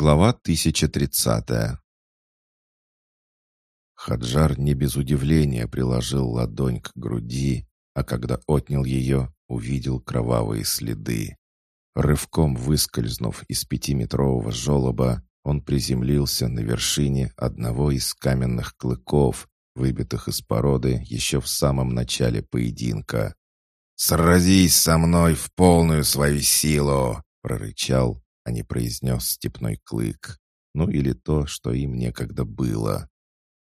Глава 1030 Хаджар не без удивления приложил ладонь к груди, а когда отнял ее, увидел кровавые следы. Рывком выскользнув из пятиметрового желоба, он приземлился на вершине одного из каменных клыков, выбитых из породы еще в самом начале поединка. «Сразись со мной в полную свою силу!» — прорычал, а не произнес степной клык. Ну или то, что им некогда было.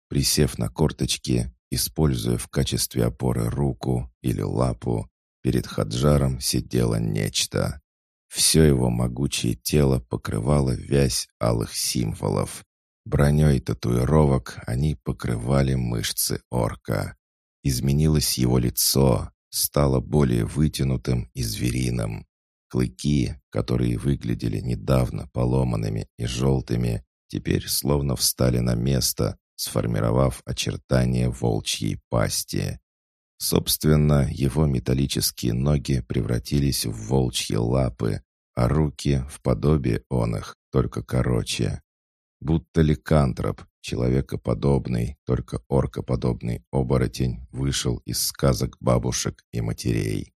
Присев на корточки, используя в качестве опоры руку или лапу, перед Хаджаром сидело нечто. Все его могучее тело покрывало вязь алых символов. Броней татуировок они покрывали мышцы орка. Изменилось его лицо, стало более вытянутым и звериным. Клыки, которые выглядели недавно поломанными и желтыми, теперь словно встали на место, сформировав очертания волчьей пасти. Собственно, его металлические ноги превратились в волчьи лапы, а руки — в подобие он их, только короче. Будто ликантроп, человекоподобный, только оркоподобный оборотень вышел из сказок бабушек и матерей.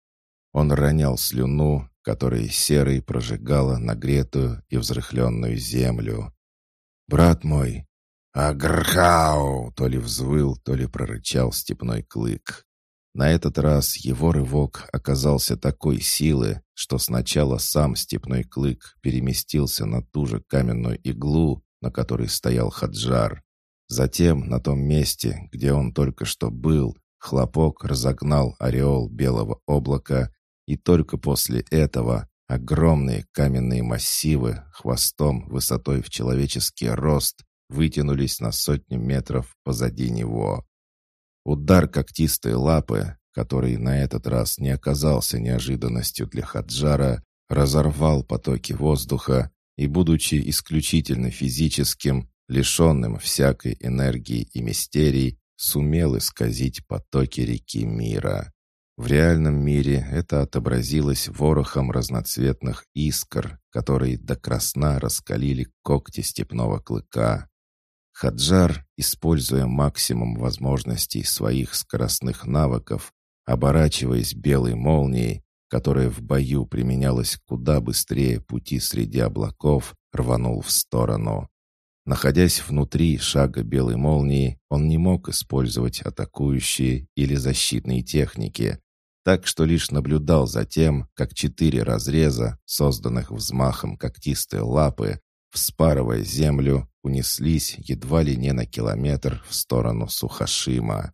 Он ронял слюну, которая серой прожигала нагретую и взрыхленную землю. «Брат мой!» «Агрхау!» — то ли взвыл, то ли прорычал степной клык. На этот раз его рывок оказался такой силы, что сначала сам степной клык переместился на ту же каменную иглу, на которой стоял Хаджар. Затем на том месте, где он только что был, хлопок разогнал ореол белого облака, и только после этого огромные каменные массивы хвостом высотой в человеческий рост вытянулись на сотню метров позади него. Удар когтистой лапы, который на этот раз не оказался неожиданностью для Хаджара, разорвал потоки воздуха и, будучи исключительно физическим, лишенным всякой энергии и мистерий, сумел исказить потоки реки мира. В реальном мире это отобразилось ворохом разноцветных искр, которые до красна раскалили когти степного клыка. Хаджар, используя максимум возможностей своих скоростных навыков, оборачиваясь белой молнией, которая в бою применялась куда быстрее пути среди облаков, рванул в сторону. Находясь внутри шага белой молнии, он не мог использовать атакующие или защитные техники, так что лишь наблюдал за тем, как четыре разреза, созданных взмахом когтистой лапы, вспарывая землю, унеслись едва ли не на километр в сторону Сухашима.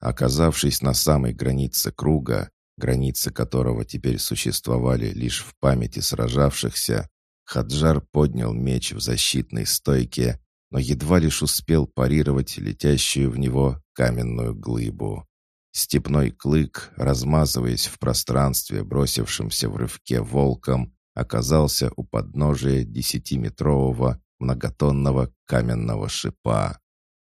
Оказавшись на самой границе круга, границы которого теперь существовали лишь в памяти сражавшихся, Хаджар поднял меч в защитной стойке, но едва лишь успел парировать летящую в него каменную глыбу. Степной клык, размазываясь в пространстве, бросившемся в рывке волком, оказался у подножия десятиметрового многотонного каменного шипа.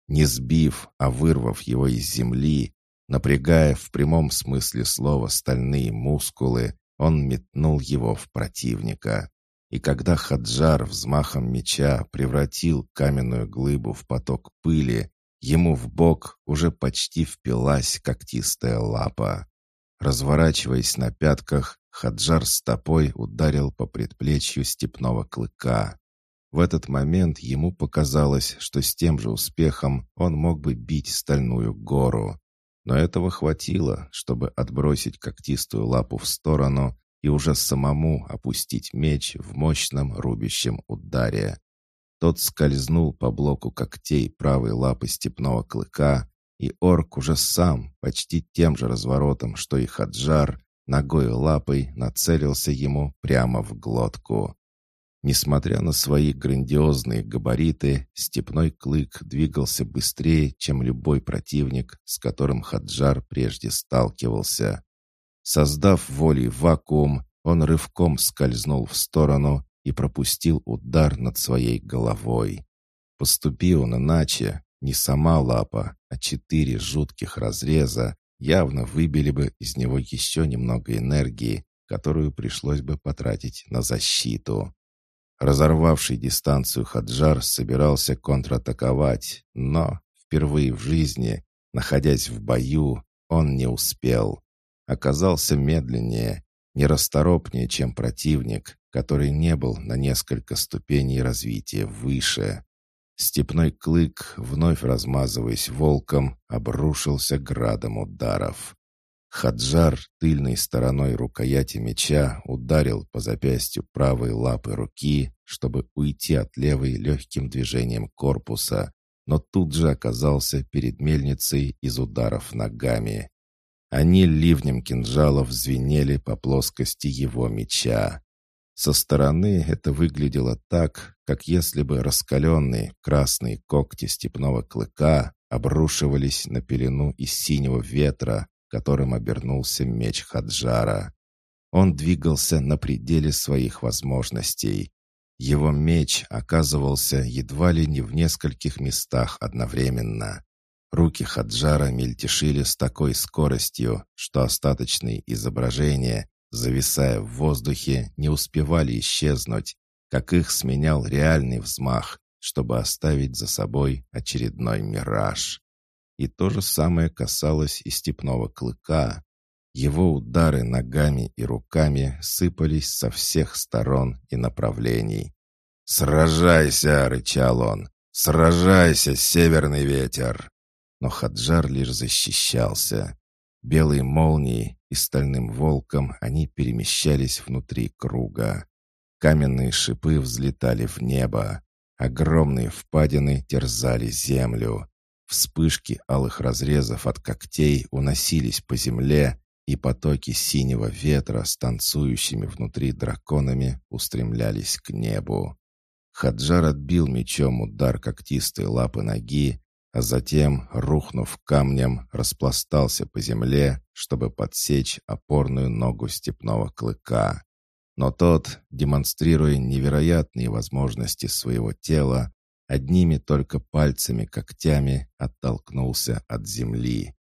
Не сбив, а вырвав его из земли, напрягая в прямом смысле слова стальные мускулы, он метнул его в противника. И когда Хаджар взмахом меча превратил каменную глыбу в поток пыли, Ему в бок уже почти впилась когтистая лапа. Разворачиваясь на пятках, Хаджар стопой ударил по предплечью степного клыка. В этот момент ему показалось, что с тем же успехом он мог бы бить стальную гору. Но этого хватило, чтобы отбросить когтистую лапу в сторону и уже самому опустить меч в мощном рубящем ударе. Тот скользнул по блоку когтей правой лапы степного клыка, и орк уже сам, почти тем же разворотом, что и хаджар, ногой лапой нацелился ему прямо в глотку. Несмотря на свои грандиозные габариты, степной клык двигался быстрее, чем любой противник, с которым Хаджар прежде сталкивался. Создав волей вакуум, он рывком скользнул в сторону и пропустил удар над своей головой. Поступи он иначе, не сама лапа, а четыре жутких разреза явно выбили бы из него еще немного энергии, которую пришлось бы потратить на защиту. Разорвавший дистанцию Хаджар собирался контратаковать, но впервые в жизни, находясь в бою, он не успел. Оказался медленнее, нерасторопнее, чем противник, который не был на несколько ступеней развития выше. Степной клык, вновь размазываясь волком, обрушился градом ударов. Хаджар тыльной стороной рукояти меча ударил по запястью правой лапы руки, чтобы уйти от левой легким движением корпуса, но тут же оказался перед мельницей из ударов ногами. Они ливнем кинжалов звенели по плоскости его меча. Со стороны это выглядело так, как если бы раскаленные красные когти степного клыка обрушивались на пелену из синего ветра, которым обернулся меч Хаджара. Он двигался на пределе своих возможностей. Его меч оказывался едва ли не в нескольких местах одновременно. Руки Хаджара мельтешили с такой скоростью, что остаточные изображения, зависая в воздухе, не успевали исчезнуть, как их сменял реальный взмах, чтобы оставить за собой очередной мираж. И то же самое касалось и степного клыка. Его удары ногами и руками сыпались со всех сторон и направлений. «Сражайся!» — рычал он. «Сражайся, северный ветер!» Но Хаджар лишь защищался. Белые молнии и стальным волком они перемещались внутри круга. Каменные шипы взлетали в небо. Огромные впадины терзали землю. Вспышки алых разрезов от когтей уносились по земле, и потоки синего ветра с танцующими внутри драконами устремлялись к небу. Хаджар отбил мечом удар когтистой лапы ноги, а затем, рухнув камнем, распластался по земле, чтобы подсечь опорную ногу степного клыка. Но тот, демонстрируя невероятные возможности своего тела, одними только пальцами-когтями оттолкнулся от земли.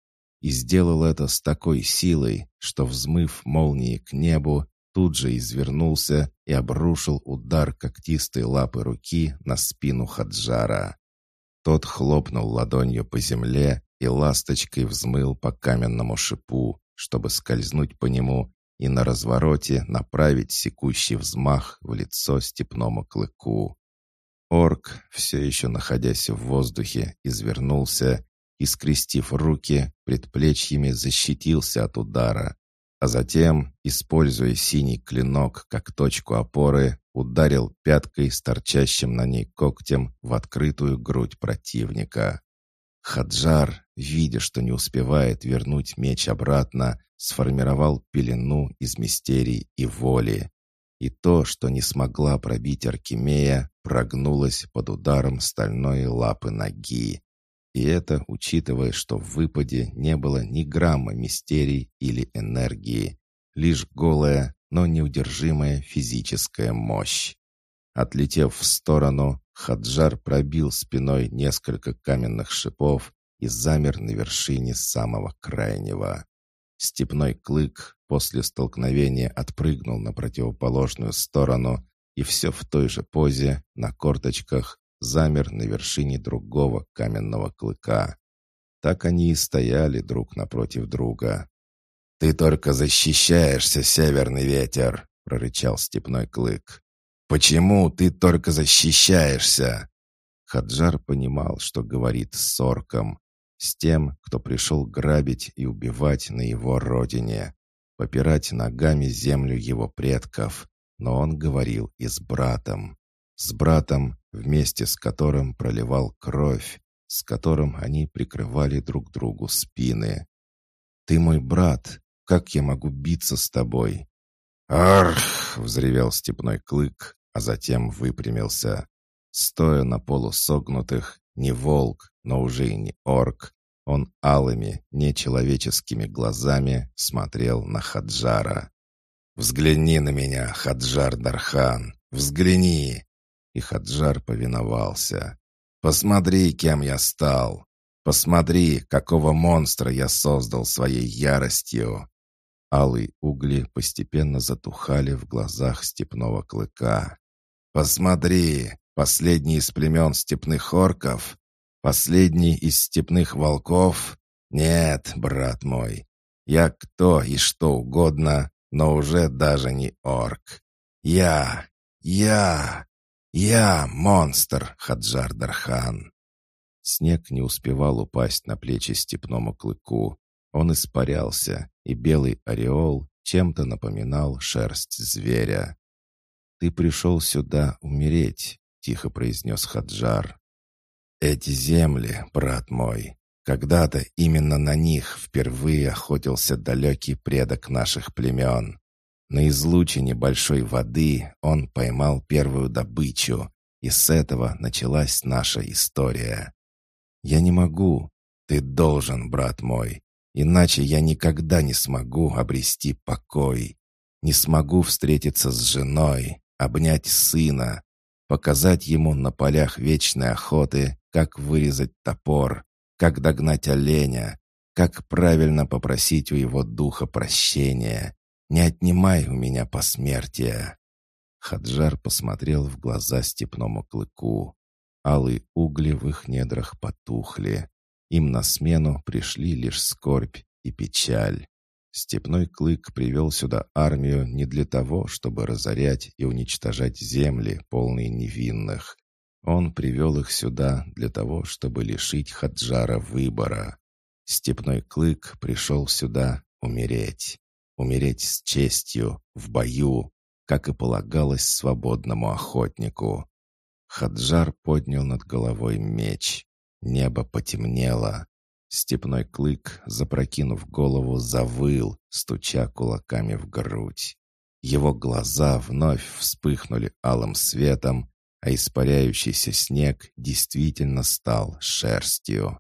И сделал это с такой силой, что, взмыв молнии к небу, тут же извернулся и обрушил удар когтистой лапы руки на спину Хаджара. Тот хлопнул ладонью по земле и ласточкой взмыл по каменному шипу, чтобы скользнуть по нему и на развороте направить секущий взмах в лицо степному клыку. Орк, все еще находясь в воздухе, извернулся и, скрестив руки, предплечьями защитился от удара, а затем, используя синий клинок как точку опоры, ударил пяткой с торчащим на ней когтем в открытую грудь противника. Хаджар, видя, что не успевает вернуть меч обратно, сформировал пелену из мистерий и воли и то, что не смогла пробить Аркемия, прогнулось под ударом стальной лапы ноги. И это учитывая, что в выпаде не было ни грамма мистерий или энергии, лишь голая, но неудержимая физическая мощь. Отлетев в сторону, Хаджар пробил спиной несколько каменных шипов и замер на вершине самого крайнего. Степной клык после столкновения отпрыгнул на противоположную сторону и все в той же позе, на корточках, замер на вершине другого каменного клыка. Так они и стояли друг напротив друга. «Ты только защищаешься, северный ветер!» — прорычал степной клык. «Почему ты только защищаешься?» Хаджар понимал, что говорит с орком, с тем, кто пришел грабить и убивать на его родине, попирать ногами землю его предков. Но он говорил и с братом. С братом, вместе с которым проливал кровь, с которым они прикрывали друг другу спины. «Ты мой брат, как я могу биться с тобой?» «Арх!» — взревел степной клык, а затем выпрямился. Стоя на полусогнутых, не волк, но уже и не орк. Он алыми, нечеловеческими глазами смотрел на Хаджара. «Взгляни на меня, Хаджар Дархан! Взгляни!» И Хаджар повиновался. «Посмотри, кем я стал! Посмотри, какого монстра я создал своей яростью!» Алые угли постепенно затухали в глазах степного клыка. Посмотри, последний из племен степных орков, последний из степных волков. Нет, брат мой, я кто и что угодно, но уже даже не орк. Я, я, я монстр, Хаджар Дархан. Снег не успевал упасть на плечи степному клыку. Он испарялся, и белый ореол чем-то напоминал шерсть зверя. «Ты пришел сюда умереть», — тихо произнес Хаджар. «Эти земли, брат мой, когда-то именно на них впервые охотился далекий предок наших племен. На излучине большой воды он поймал первую добычу, и с этого началась наша история. Я не могу. Ты должен, брат мой. Иначе я никогда не смогу обрести покой. Не смогу встретиться с женой, обнять сына, показать ему на полях вечной охоты, как вырезать топор, как догнать оленя, как правильно попросить у его духа прощения. Не отнимай у меня посмертия. Хаджар посмотрел в глаза степному клыку. Алые угли в их недрах потухли. Им на смену пришли лишь скорбь и печаль. Степной клык привел сюда армию не для того, чтобы разорять и уничтожать земли, полные невинных. Он привел их сюда для того, чтобы лишить Хаджара выбора. Степной клык пришел сюда умереть. Умереть с честью, в бою, как и полагалось свободному охотнику. Хаджар поднял над головой меч. Небо потемнело. Степной клык, запрокинув голову, завыл, стуча кулаками в грудь. Его глаза вновь вспыхнули алым светом, а испаряющийся снег действительно стал шерстью.